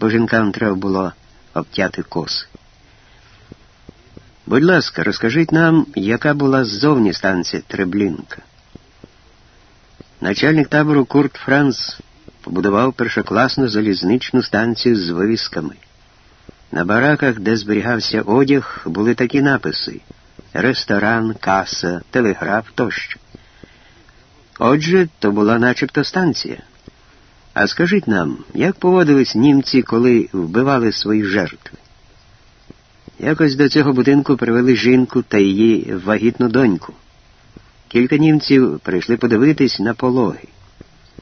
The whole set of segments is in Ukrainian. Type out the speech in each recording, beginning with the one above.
бо жінкам треба було обтяти коси. Будь ласка, розкажіть нам, яка була ззовні станція Треблінка. Начальник табору Курт Франц побудував першокласну залізничну станцію з вивісками. На бараках, де зберігався одяг, були такі написи ресторан, каса, телеграф тощо. Отже, то була начебто станція. А скажіть нам, як поводились німці, коли вбивали свої жертви? Якось до цього будинку привели жінку та її вагітну доньку. Кілька німців прийшли подивитись на пологи.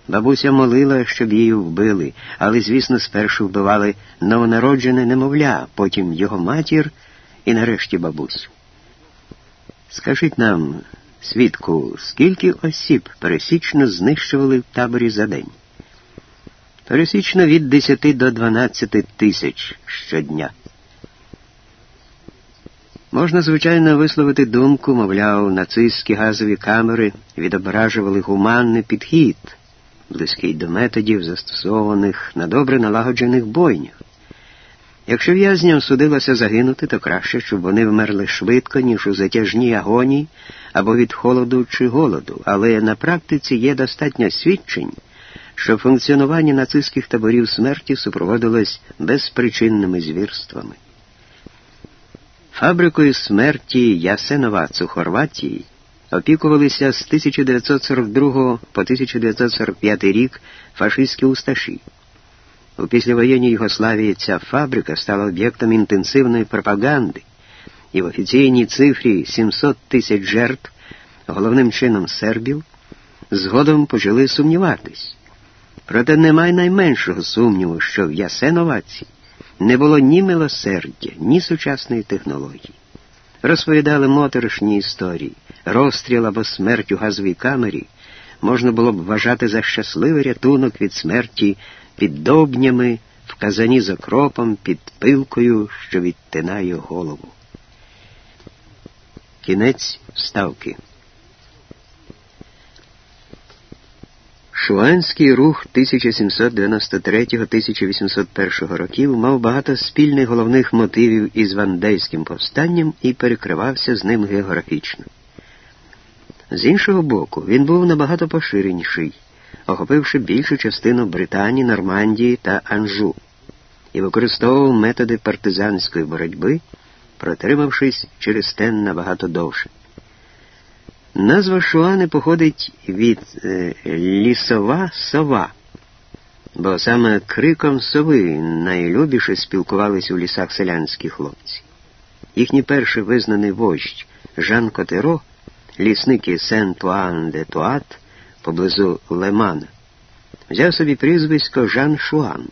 Бабуся молила, щоб її вбили, але, звісно, спершу вбивали новонароджене немовля, потім його матір і нарешті бабусю. Скажіть нам, свідку, скільки осіб пересічно знищували в таборі за день? Пересічно від 10 до 12 тисяч щодня. Можна, звичайно, висловити думку, мовляв, нацистські газові камери відображували гуманний підхід, близький до методів, застосованих на добре налагоджених бойнях. Якщо в'язням судилося загинути, то краще, щоб вони вмерли швидко, ніж у затяжній агонії або від холоду чи голоду, але на практиці є достатньо свідчень, що функціонування нацистських таборів смерті супроводилось безпричинними звірствами. Фабрикою смерті Ясеновац у Хорватії опікувалися з 1942 по 1945 рік фашистські усташі. У післявоєнній Югославії ця фабрика стала об'єктом інтенсивної пропаганди, і в офіційній цифрі 700 тисяч жертв, головним чином сербів, згодом почали сумніватись. Проте немає найменшого сумніву, що в Ясеноваці не було ні милосердя, ні сучасної технології. Розповідали моторошні історії, розстріл або смерть у газовій камері можна було б вважати за щасливий рятунок від смерті під добнями, в казані з окропом, під пилкою, що відтинає голову. Кінець вставки. Шуанський рух 1793-1801 років мав багато спільних головних мотивів із вандейським повстанням і перекривався з ним географічно. З іншого боку, він був набагато поширеніший, охопивши більшу частину Британії, Нормандії та Анжу, і використовував методи партизанської боротьби, протримавшись через те набагато довше. Назва Шуани походить від е, лісова сова, бо саме криком сови найлюбіше спілкувались у лісах селянські хлопці. Їхній перший визнаний вождь Жан Котеро, лісник із Сен-Туан-де-Туат поблизу Лемана, взяв собі прізвисько Жан Шуан.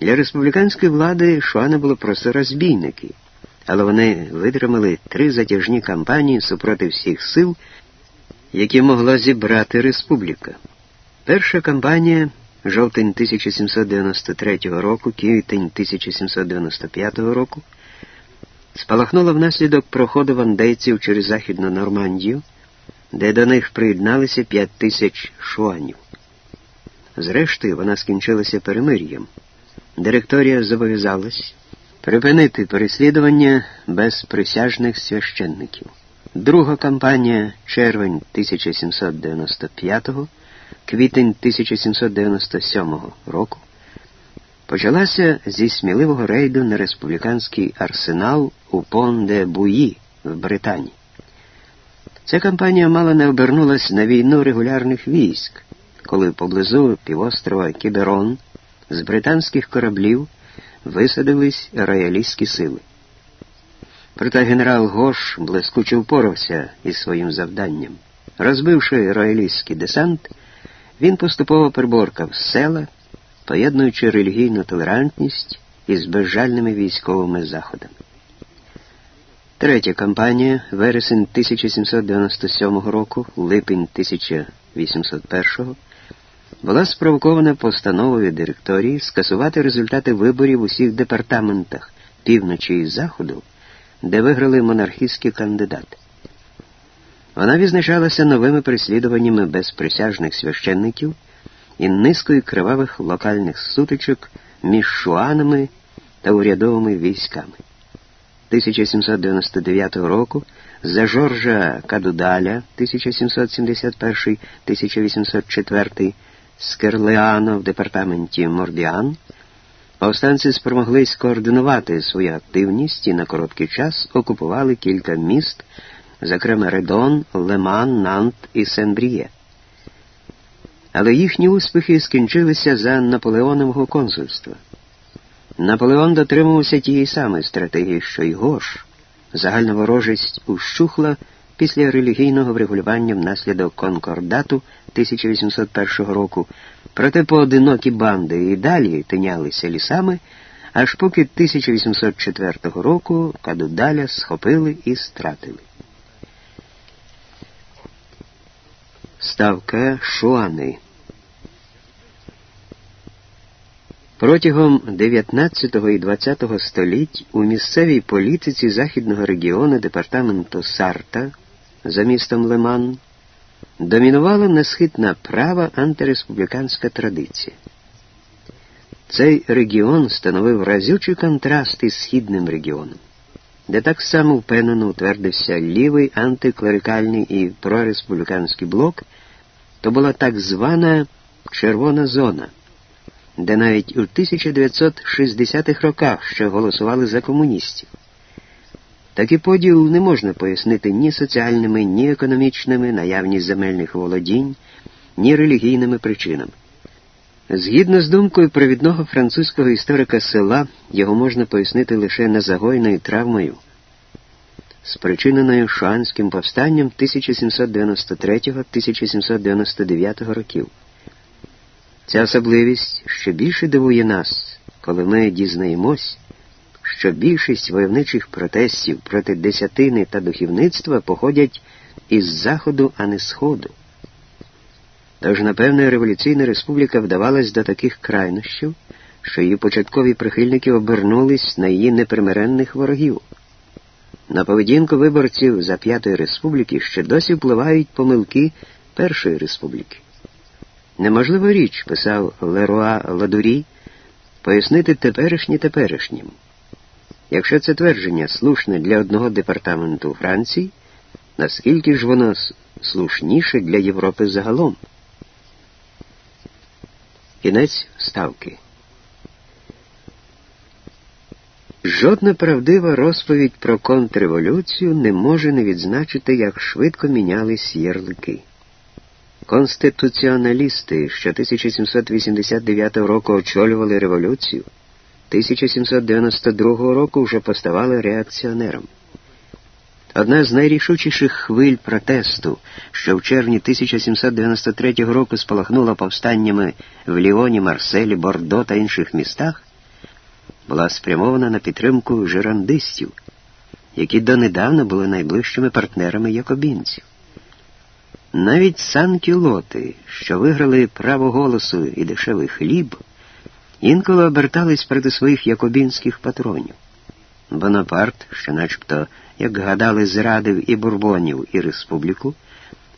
Для республіканської влади Шуани були просто розбійники але вони витримали три затяжні кампанії супроти всіх сил, які могла зібрати республіка. Перша кампанія жовтень 1793 року, квітень 1795 року, спалахнула внаслідок проходу вандейців через Західну Нормандію, де до них приєдналися п'ять тисяч шуанів. Зрештою, вона скінчилася перемир'ям. Директорія зобов'язалась припинити переслідування безприсяжних священників. Друга кампанія червень 1795, квітень 1797 року почалася зі сміливого рейду на республіканський арсенал у Пон-де-Буї в Британії. Ця кампанія мало не обернулась на війну регулярних військ, коли поблизу півострова Кіберон з британських кораблів висадились роялістські сили. Проте генерал Гош блискуче впорався із своїм завданням. Розбивши роялістський десант, він поступово приборкав села, поєднуючи релігійну толерантність із безжальними військовими заходами. Третя кампанія, вересень 1797 року, липень 1801 була спровокована постановою директорії скасувати результати виборів у всіх департаментах півночі і заходу, де виграли монархістські кандидати. Вона відзначалася новими переслідуваннями безприсяжних священників і низкою кривавих локальних сутичок між шуанами та урядовими військами. 1799 року за Жоржа Кадудаля 1771-1804 з Керлеано в департаменті Мордіан повстанці спромоглись координувати свою активність і на короткий час окупували кілька міст, зокрема Редон, Леман, Нант і Сен-Бріє. Але їхні успіхи скінчилися за Наполеонового консульства. Наполеон дотримувався тієї самої стратегії, що й Гош. Загальна ворожість ущухла після релігійного врегулювання внаслідок конкордату 1801 року, проте поодинокі банди і далі тинялися лісами, аж поки 1804 року Кадудаля схопили і стратили. Ставка Шуани Протягом 19 і 20 століть у місцевій політиці західного регіону департаменту Сарта за містом Леман домінувала несхитна права антиреспубліканська традиція. Цей регіон становив разючий контраст із східним регіоном, де так само впевнено утвердився лівий антиклерикальний і прореспубліканський блок, то була так звана червона зона де навіть у 1960-х роках ще голосували за комуністів. Такий поділ не можна пояснити ні соціальними, ні економічними, наявність земельних володінь, ні релігійними причинами. Згідно з думкою провідного французького історика села, його можна пояснити лише незагойною травмою, спричиненою Шуанським повстанням 1793-1799 років. Ця особливість ще більше дивує нас, коли ми дізнаємось, що більшість войовничих протестів проти десятини та духовництва походять із Заходу, а не Сходу. Тож, напевне, революційна республіка вдавалась до таких крайнощів, що її початкові прихильники обернулись на її непримиренних ворогів. На поведінку виборців за П'ятої республіки ще досі впливають помилки Першої республіки. Неможлива річ, писав Леруа Ладурі, пояснити теперішнє теперішнім. Якщо це твердження слушне для одного департаменту Франції, наскільки ж воно слушніше для Європи загалом? Кінець ставки. Жодна правдива розповідь про контрреволюцію не може не відзначити, як швидко мінялись ярлики. Конституціоналісти, що 1789 року очолювали революцію, 1792 року вже поставали реакціонером. Одна з найрішучіших хвиль протесту, що в червні 1793 року спалахнула повстаннями в Ліоні, Марселі, Бордо та інших містах, була спрямована на підтримку жерандистів, які донедавна були найближчими партнерами якобінців. Навіть санкілоти, що виграли право голосу і дешевий хліб, інколи обертались проти своїх якобінських патронів. Бонапарт, що начебто, як гадали, зрадив і бурбонів, і республіку,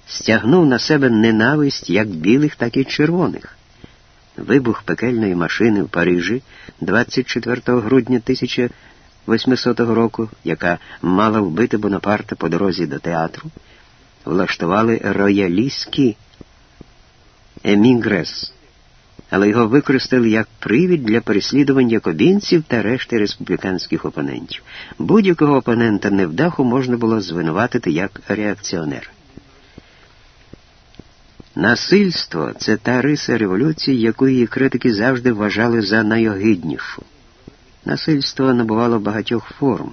стягнув на себе ненависть як білих, так і червоних. Вибух пекельної машини в Парижі 24 грудня 1800 року, яка мала вбити Бонапарта по дорозі до театру влаштували роялістський емігрес, але його використали як привід для переслідувань якобінців та решти республіканських опонентів. Будь-якого опонента невдаху можна було звинуватити як реакціонер. Насильство це та риса революції, яку її критики завжди вважали за найогиднішу. Насильство набувало багатьох форм.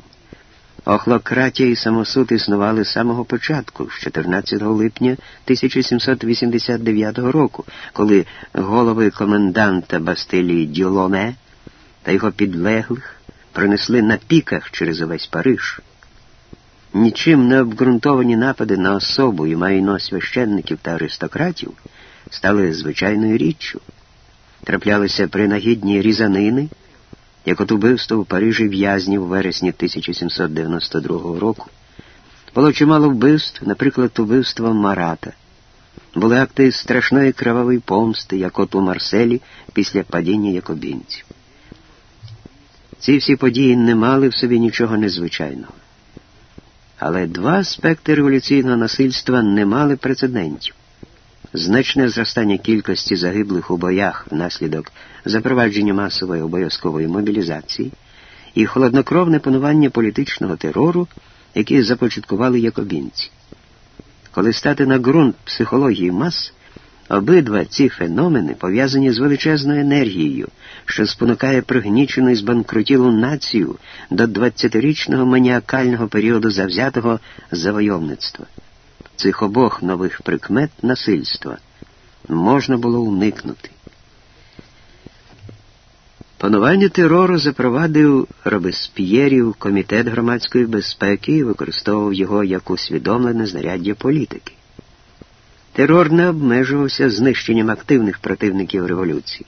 Охлократія і самосуд існували з самого початку, з 14 липня 1789 року, коли голови коменданта Бастилії Дюлоне та його підлеглих принесли на піках через увесь Париж. Нічим не обґрунтовані напади на особу і майно священників та аристократів стали звичайною річчю. Траплялися принагідні різанини як от убивство в Парижі в'язнів у вересні 1792 року. Було чимало вбивств, наприклад, убивство Марата. Були акти страшної кровавої помсти, як от у Марселі після падіння якобінців. Ці всі події не мали в собі нічого незвичайного. Але два аспекти революційного насильства не мали прецедентів. Значне зростання кількості загиблих у боях внаслідок запровадження масової обов'язкової мобілізації і холоднокровне панування політичного терору, який започаткували якобінці. Коли стати на ґрунт психології мас, обидва ці феномени пов'язані з величезною енергією, що спонукає пригнічену і збанкрутілу націю до 20-річного маніакального періоду завзятого завойовництва. Цих обох нових прикмет насильства можна було уникнути. Панування терору запровадив Робесп'єрів комітет громадської безпеки і використовував його як усвідомлене знаряддя політики. Терор не обмежувався знищенням активних противників революції.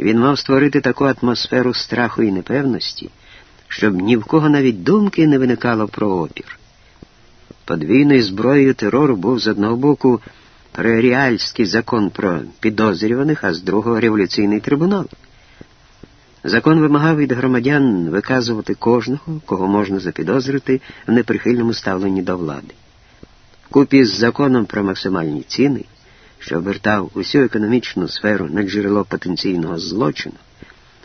Він мав створити таку атмосферу страху і непевності, щоб ні в кого навіть думки не виникало про опір. Подвійною зброєю терору був з одного боку пререальський закон про підозрюваних, а з другого революційний трибунал. Закон вимагав від громадян виказувати кожного, кого можна запідозрити в неприхильному ставленні до влади. Купі з законом про максимальні ціни, що обертав усю економічну сферу на джерело потенційного злочину,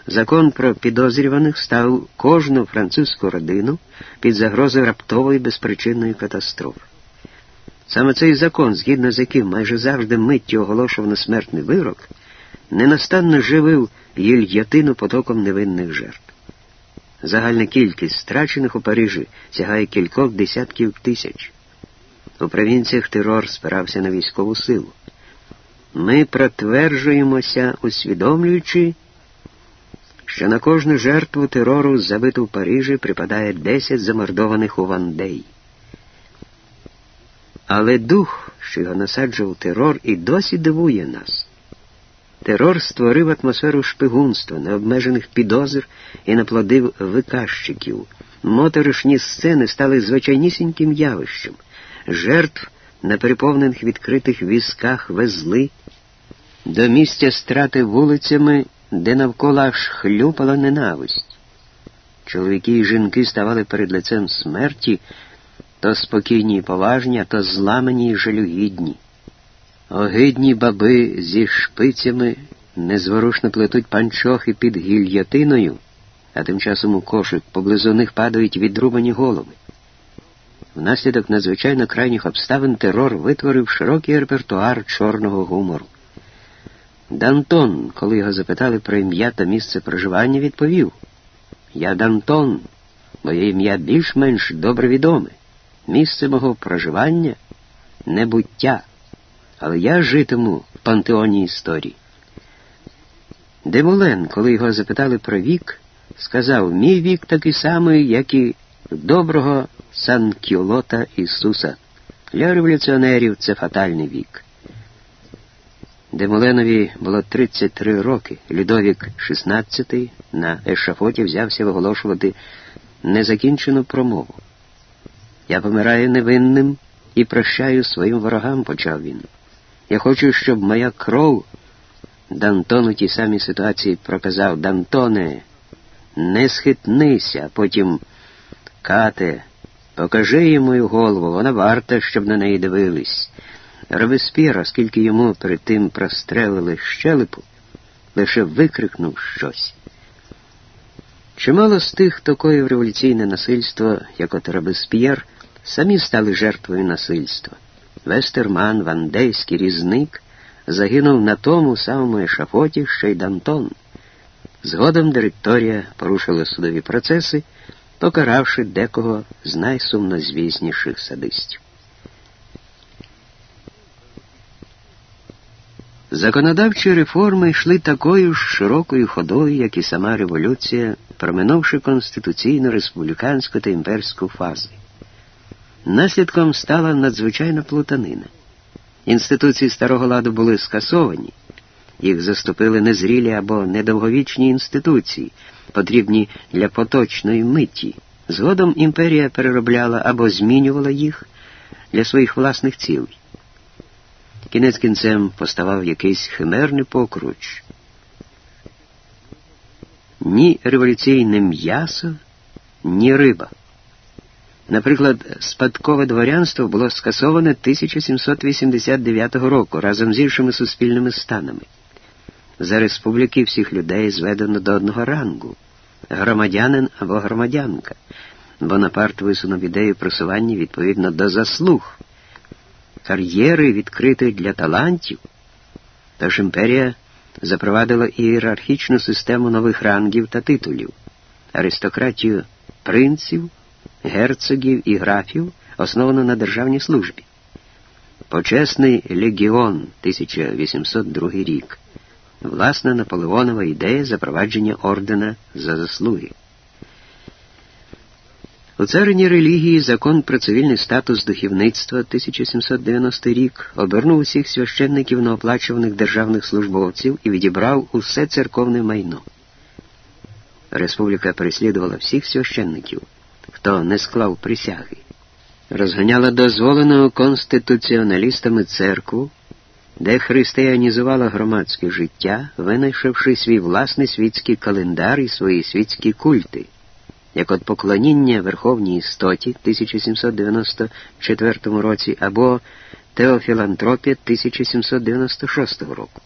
закон про підозрюваних став кожну французьку родину під загрозою раптової безпричинної катастрофи. Саме цей закон, згідно з яким майже завжди миттю оголошувано смертний вирок, ненастанно живив гільйотину потоком невинних жертв. Загальна кількість страчених у Парижі сягає кількох десятків тисяч. У провінціях терор спирався на військову силу. Ми протверджуємося, усвідомлюючи, що на кожну жертву терору, забиту в Парижі, припадає 10 замордованих у Вандей. Але дух, що його насаджував терор, і досі дивує нас. Терор створив атмосферу шпигунства, необмежених підозр і наплодив виказчиків. Моторошні сцени стали звичайнісіньким явищем. Жертв на переповнених відкритих візках везли до місця страти вулицями, де навколо аж хлюпала ненависть. Чоловіки і жінки ставали перед лицем смерті, то спокійні і поважні, а то зламані й жалюгідні. Огидні баби зі шпицями незворушно плетуть панчохи під гільйотиною, а тим часом у кошик поблизу них падають відрубані голови. Внаслідок надзвичайно крайніх обставин терор витворив широкий репертуар чорного гумору. Дантон, коли його запитали про ім'я та місце проживання, відповів Я Дантон, моє ім'я більш-менш добре відоме. Місце мого проживання небуття але я житиму в пантеоні історії. Демулен, коли його запитали про вік, сказав, мій вік такий самий, як і доброго Санкюлота Ісуса. Для революціонерів це фатальний вік. Демоленові було 33 роки. Людовік XVI на ешафоті взявся виголошувати незакінчену промову. Я помираю невинним і прощаю своїм ворогам, почав він. Я хочу, щоб моя кров. Дантон у тій самій ситуації проказав Дантоне, не схитнися, потім кату, покажи їй мою голову, вона варта, щоб на неї дивились. Робеспір, оскільки йому перед тим прострелили щелепу, лише викрикнув щось. Чимало з тих, хто коїв революційне насильство, як от Робесп'єр, самі стали жертвою насильства. Вестерман, вандейський різник, загинув на тому самому ешафоті, що й Дантон. Згодом директорія порушила судові процеси, покаравши декого з найсумнозвісніших садистів. Законодавчі реформи йшли такою ж широкою ходою, як і сама революція, проминувши конституційно республіканську та імперську фази. Наслідком стала надзвичайна плутанина. Інституції старого ладу були скасовані, їх заступили незрілі або недовговічні інституції, потрібні для поточної миті. Згодом імперія переробляла або змінювала їх для своїх власних цілей. Кінець кінцем поставав якийсь химерний покруч. ні революційне м'ясо, ні риба. Наприклад, спадкове дворянство було скасоване 1789 року разом з іншими суспільними станами. За республіки всіх людей зведено до одного рангу громадянин або громадянка. Бонапарт висунув ідею просування відповідно до заслуг, кар'єри відкритої для талантів. Тож імперія запровадила ієрархічну систему нових рангів та титулів, аристократію принців, герцогів і графів, основану на державній службі. Почесний легіон 1802 рік. Власна Наполеонова ідея запровадження ордена за заслуги. У царині релігії закон про цивільний статус духовництва 1790 рік обернув усіх священників на оплачуваних державних службовців і відібрав усе церковне майно. Республіка переслідувала всіх священників, хто не склав присяги, розганяла дозволеного конституціоналістами церкву, де християнізувала громадське життя, винайшовши свій власний світський календар і свої світські культи як от поклоніння Верховній істоті 1794 році або Теофілантропія 1796 року.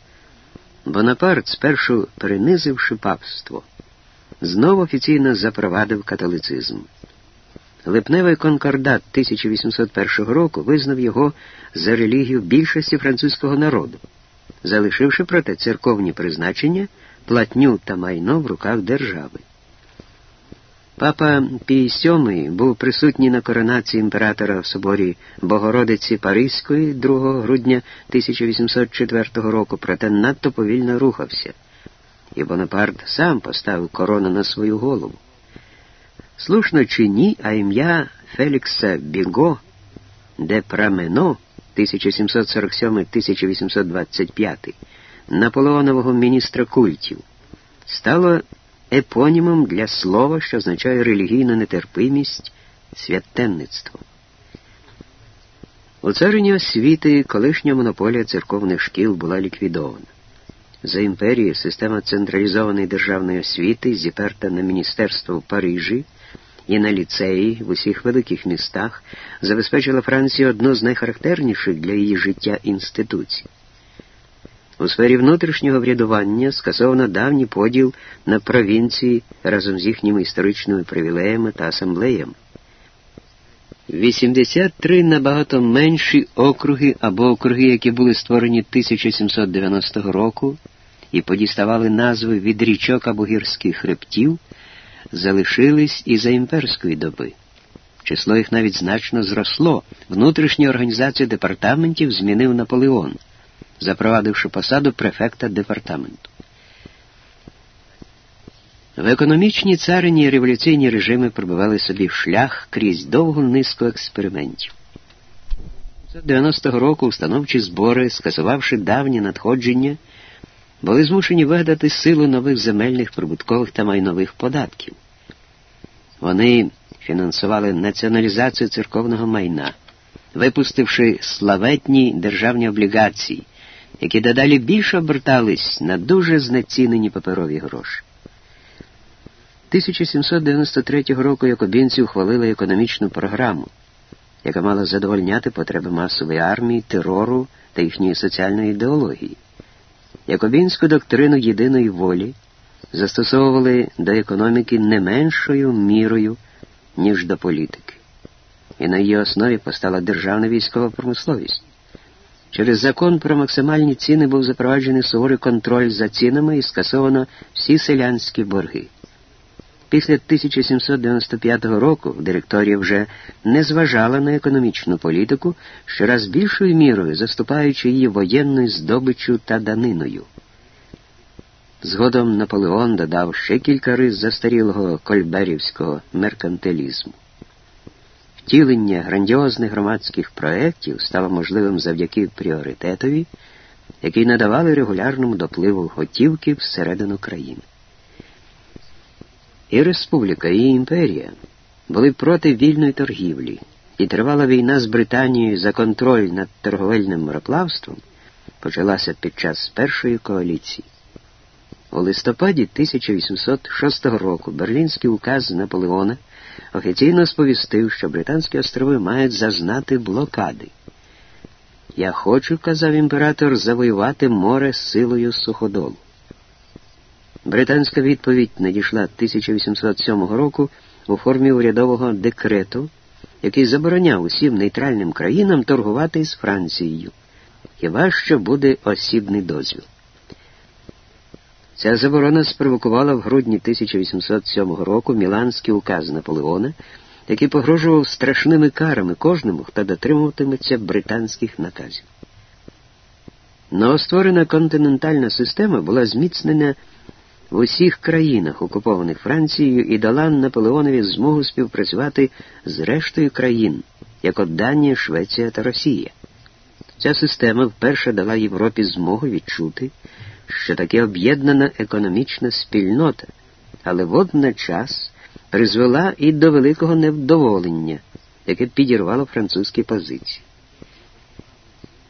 Бонапарт, спершу перенизивши папство, знову офіційно запровадив католицизм. Липневий конкордат 1801 року визнав його за релігію більшості французького народу, залишивши проте церковні призначення, платню та майно в руках держави. Папа Пій VII був присутній на коронації імператора в соборі Богородиці Паризької 2 грудня 1804 року, проте надто повільно рухався, і Бонапарт сам поставив корону на свою голову. Слушно чи ні, а ім'я Фелікса Біго де Прамено 1747-1825 наполеонового міністра культів стало епонімом для слова, що означає релігійну нетерпимість, святтенництво. У царині освіти колишня монополія церковних шкіл була ліквідована. За імперією система централізованої державної освіти, зіперта на міністерство в Парижі і на ліцеї в усіх великих містах, забезпечила Францію одну з найхарактерніших для її життя інституцій. У сфері внутрішнього врядування скасовано давній поділ на провінції разом з їхніми історичними привілеями та асамблеями. 83 набагато менші округи або округи, які були створені 1790 року і подіставали назви від річок або гірських хребтів, залишились і за імперської доби. Число їх навіть значно зросло. Внутрішню організацію департаментів змінив Наполеон запровадивши посаду префекта департаменту. В економічній царині революційні режими пробивали собі шлях крізь довгу низку експериментів. 90-го року установчі збори, скасувавши давні надходження, були змушені вигадати силу нових земельних прибуткових та майнових податків. Вони фінансували націоналізацію церковного майна, випустивши славетні державні облігації, які дедалі більше обертались на дуже знецінені паперові гроші. 1793 року якобінці ухвалили економічну програму, яка мала задовольняти потреби масової армії, терору та їхньої соціальної ідеології. Якобінську доктрину єдиної волі застосовували до економіки не меншою мірою, ніж до політики, і на її основі постала державна військова промисловість. Через закон про максимальні ціни був запроваджений суворий контроль за цінами і скасовано всі селянські борги. Після 1795 року директорія вже не зважала на економічну політику, щораз більшою мірою заступаючи її воєнною здобиччю та даниною. Згодом Наполеон додав ще кілька рис застарілого кольберівського меркантилізму. Втілення грандіозних громадських проєктів стало можливим завдяки пріоритетові, який надавали регулярному допливу готівки всередину країни. І республіка, і імперія були проти вільної торгівлі, і тривала війна з Британією за контроль над торговельним мореплавством почалася під час першої коаліції. У листопаді 1806 року Берлінський указ Наполеона офіційно сповістив, що Британські острови мають зазнати блокади. Я хочу, казав імператор, завоювати море силою суходолу. Британська відповідь надійшла 1807 року у формі урядового декрету, який забороняв усім нейтральним країнам торгувати з Францією. Хіба що буде осібний дозвіл. Ця заборона спровокувала в грудні 1807 року Міланський указ Наполеона, який погрожував страшними карами кожному, хто дотримуватиметься британських наказів. Новостворена континентальна система була зміцнена в усіх країнах, окупованих Францією, і дала Наполеонові змогу співпрацювати з рештою країн, як от Данія, Швеція та Росія. Ця система вперше дала Європі змогу відчути, що таке об'єднана економічна спільнота, але водночас призвела і до великого невдоволення, яке підірвало французькі позиції.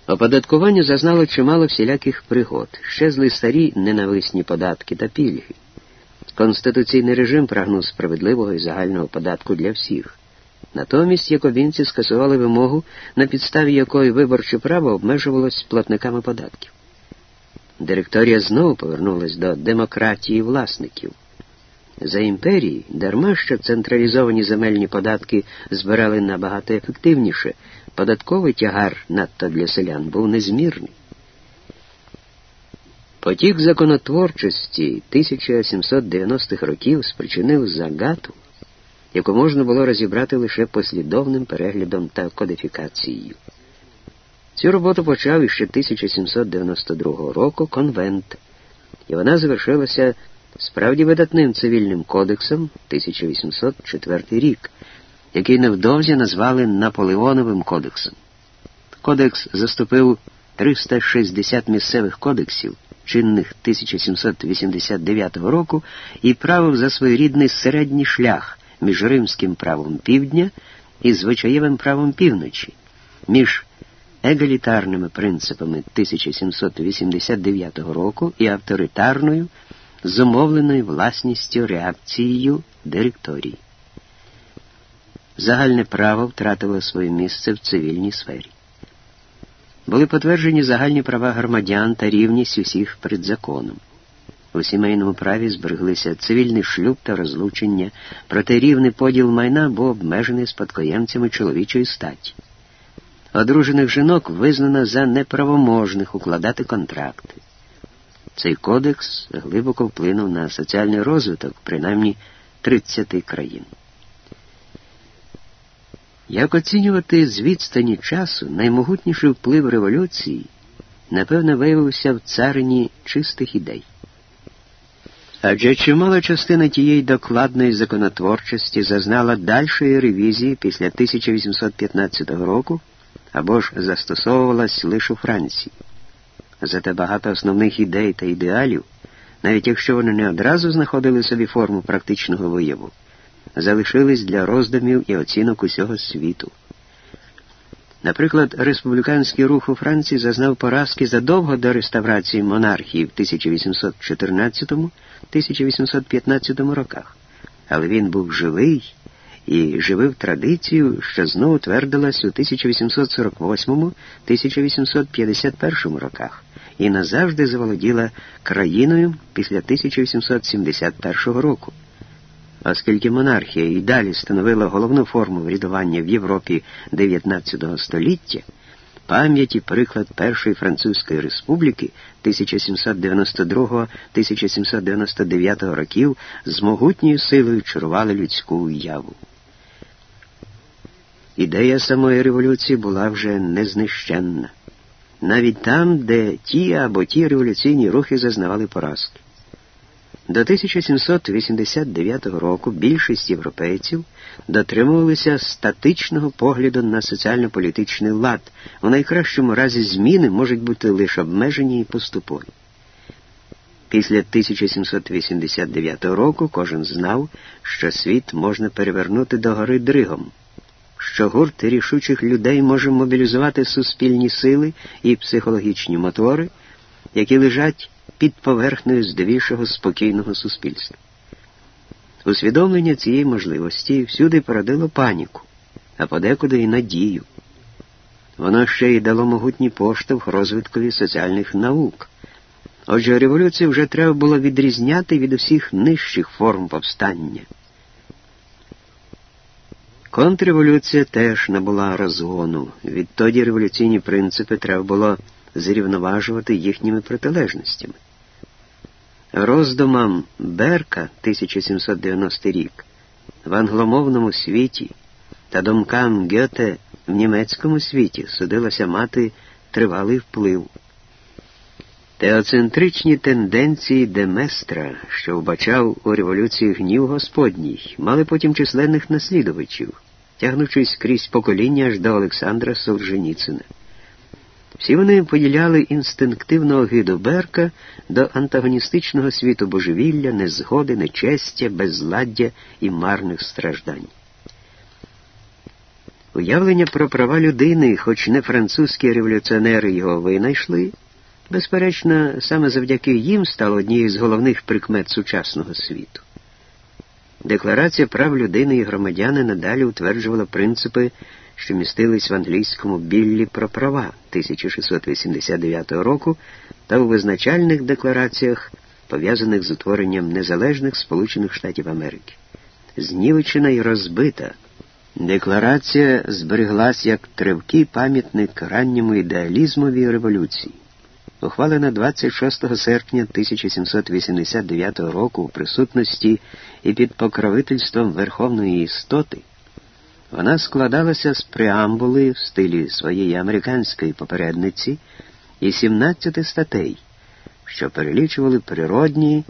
Оподаткування зазнало чимало всіляких пригод, щезли старі ненависні податки та пільги. Конституційний режим прагнув справедливого і загального податку для всіх. Натомість якобінці скасували вимогу, на підставі якої виборче право обмежувалось платниками податків. Директорія знову повернулась до демократії власників. За імперії, дарма що централізовані земельні податки збирали набагато ефективніше, податковий тягар надто для селян був незмірний. Потік законотворчості 1790-х років спричинив загату, яку можна було розібрати лише послідовним переглядом та кодифікацією. Цю роботу почав іще 1792 року конвент, і вона завершилася справді видатним цивільним кодексом 1804 рік, який невдовзі назвали Наполеоновим кодексом. Кодекс заступив 360 місцевих кодексів, чинних 1789 року, і правив за своєрідний середній шлях між римським правом півдня і звичаєвим правом півночі, між егалітарними принципами 1789 року і авторитарною, зумовленою власністю реакцією директорії. Загальне право втратило своє місце в цивільній сфері. Були потверджені загальні права громадян та рівність усіх перед законом. У сімейному праві збереглися цивільний шлюб та розлучення, проте рівний поділ майна був обмежений спадкоємцями чоловічої статі. Одружених жінок визнано за неправоможних укладати контракти. Цей кодекс глибоко вплинув на соціальний розвиток принаймні 30 країн. Як оцінювати з відстані часу наймогутніший вплив революції, напевне, виявився в царині чистих ідей. Адже чимала частина тієї докладної законотворчості зазнала дальшої ревізії після 1815 року або ж застосовувалась лише у Франції. Зате багато основних ідей та ідеалів, навіть якщо вони не одразу знаходили собі форму практичного вияву, залишились для роздумів і оцінок усього світу. Наприклад, республіканський рух у Франції зазнав поразки задовго до реставрації монархії в 1814-1815 роках, але він був живий і живив традицію, що знову твердилась у 1848-1851 роках і назавжди заволоділа країною після 1871 року. Оскільки монархія і далі становила головну форму врядування в Європі XIX століття, пам'ять і приклад Першої Французької республіки 1792-1799 років з могутньою силою чарували людську уяву. Ідея самої революції була вже незнищенна, навіть там, де ті або ті революційні рухи зазнавали поразки. До 1789 року більшість європейців дотримувалися статичного погляду на соціально-політичний лад. У найкращому разі зміни можуть бути лише обмежені і поступові. Після 1789 року кожен знав, що світ можна перевернути до гори дригом що гурт рішучих людей може мобілізувати суспільні сили і психологічні мотори, які лежать під поверхнею здебільшого спокійного суспільства. Усвідомлення цієї можливості всюди породило паніку, а подекуди і надію. Воно ще й дало могутній поштовх розвиткові соціальних наук. Отже, революцію вже треба було відрізняти від усіх нижчих форм повстання. Контрреволюція теж набула розгону. Відтоді революційні принципи треба було зрівноважувати їхніми протилежностями. Роздумам Берка 1790 рік в англомовному світі та думкам Гьоте в німецькому світі судилося мати тривалий вплив. Теоцентричні тенденції Деместра, що вбачав у революції гнів Господній, мали потім численних наслідувачів, тягнучись крізь покоління аж до Олександра Солженіцина. Всі вони поділяли інстинктивну огиду Берка до антагоністичного світу божевілля, незгоди, нечестя, безладдя і марних страждань. Уявлення про права людини, хоч не французькі революціонери його винайшли, безперечно, саме завдяки їм стало однією з головних прикмет сучасного світу. Декларація прав людини і громадяни надалі утверджувала принципи що містились в англійському біллі про права 1689 року та у визначальних деклараціях, пов'язаних з утворенням незалежних Сполучених Штатів Америки. Знівечена і розбита. Декларація збереглась як тривкий пам'ятник ранньому ідеалізмові революції. Ухвалена 26 серпня 1789 року у присутності і під покровительством Верховної істоти. Вона складалася з преамбули в стилі своєї американської попередниці і 17 статей, що перелічували природні,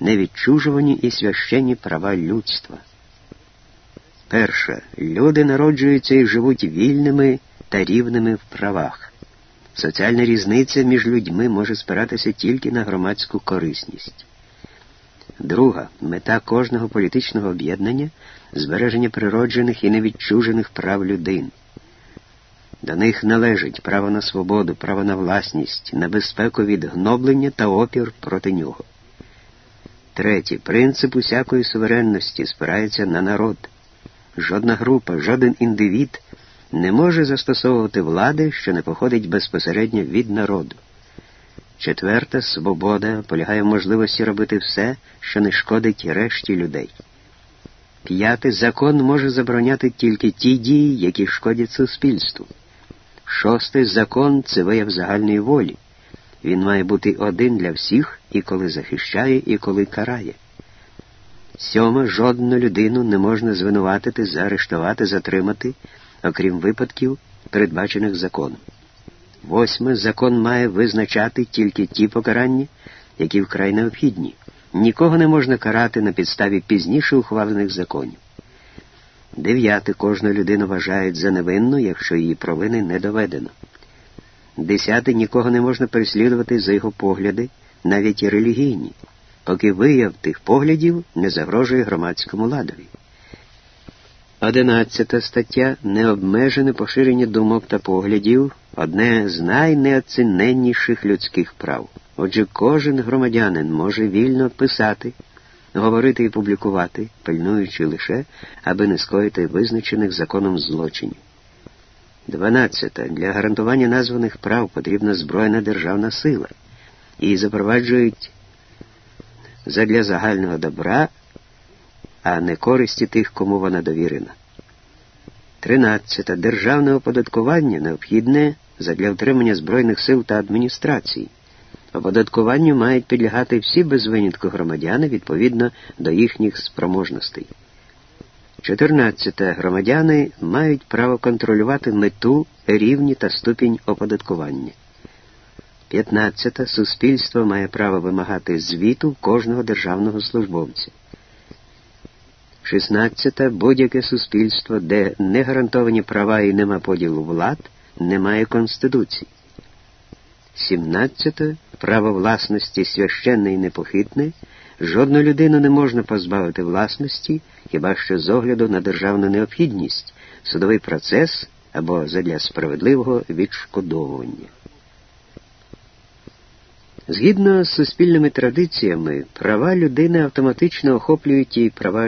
невідчужувані і священні права людства. Перше. Люди народжуються і живуть вільними та рівними в правах. Соціальна різниця між людьми може спиратися тільки на громадську корисність. Друга мета кожного політичного об'єднання збереження природжених і невідчужених прав людин. До них належить право на свободу, право на власність, на безпеку від гноблення та опір проти нього. Третє. Принцип усякої суверенності спирається на народ. Жодна група, жоден індивід не може застосовувати влади, що не походить безпосередньо від народу. Четверта свобода полягає в можливості робити все, що не шкодить решті людей. П'яте закон може забороняти тільки ті дії, які шкодять суспільству. Шостий закон це вияв загальної волі. Він має бути один для всіх, і коли захищає, і коли карає. Сьоме, жодну людину не можна звинуватити, заарештувати, затримати, окрім випадків, передбачених законом. Восьме, закон має визначати тільки ті покарання, які вкрай необхідні. Нікого не можна карати на підставі пізніше ухвалених законів. Дев'яте кожну людину вважають за невинну, якщо її провини не доведено. Десяте нікого не можна переслідувати за його погляди, навіть і релігійні, поки вияв тих поглядів не загрожує громадському ладові. Одинадцята стаття необмежене поширення думок та поглядів одне з найнеоціненніших людських прав. Отже, кожен громадянин може вільно писати, говорити і публікувати, пильнуючи лише, аби не скоїти визначених законом злочинів. 12. Для гарантування названих прав потрібна збройна державна сила. Її запроваджують задля загального добра, а не користі тих, кому вона довірена. 13. Державне оподаткування необхідне задля утримання Збройних сил та адміністрації. Оподаткуванню мають підлягати всі без винятку громадяни відповідно до їхніх спроможностей. 14. Громадяни мають право контролювати мету, рівні та ступінь оподаткування. 15. Суспільство має право вимагати звіту кожного державного службовця. 16. Будь-яке суспільство, де не гарантовані права і нема поділу влад, немає конституції. 17. Право власності священне і непохитне. Жодну людину не можна позбавити власності, хіба що з огляду на державну необхідність, судовий процес або задля справедливого відшкодовування. Згідно з суспільними традиціями, права людини автоматично охоплюють і права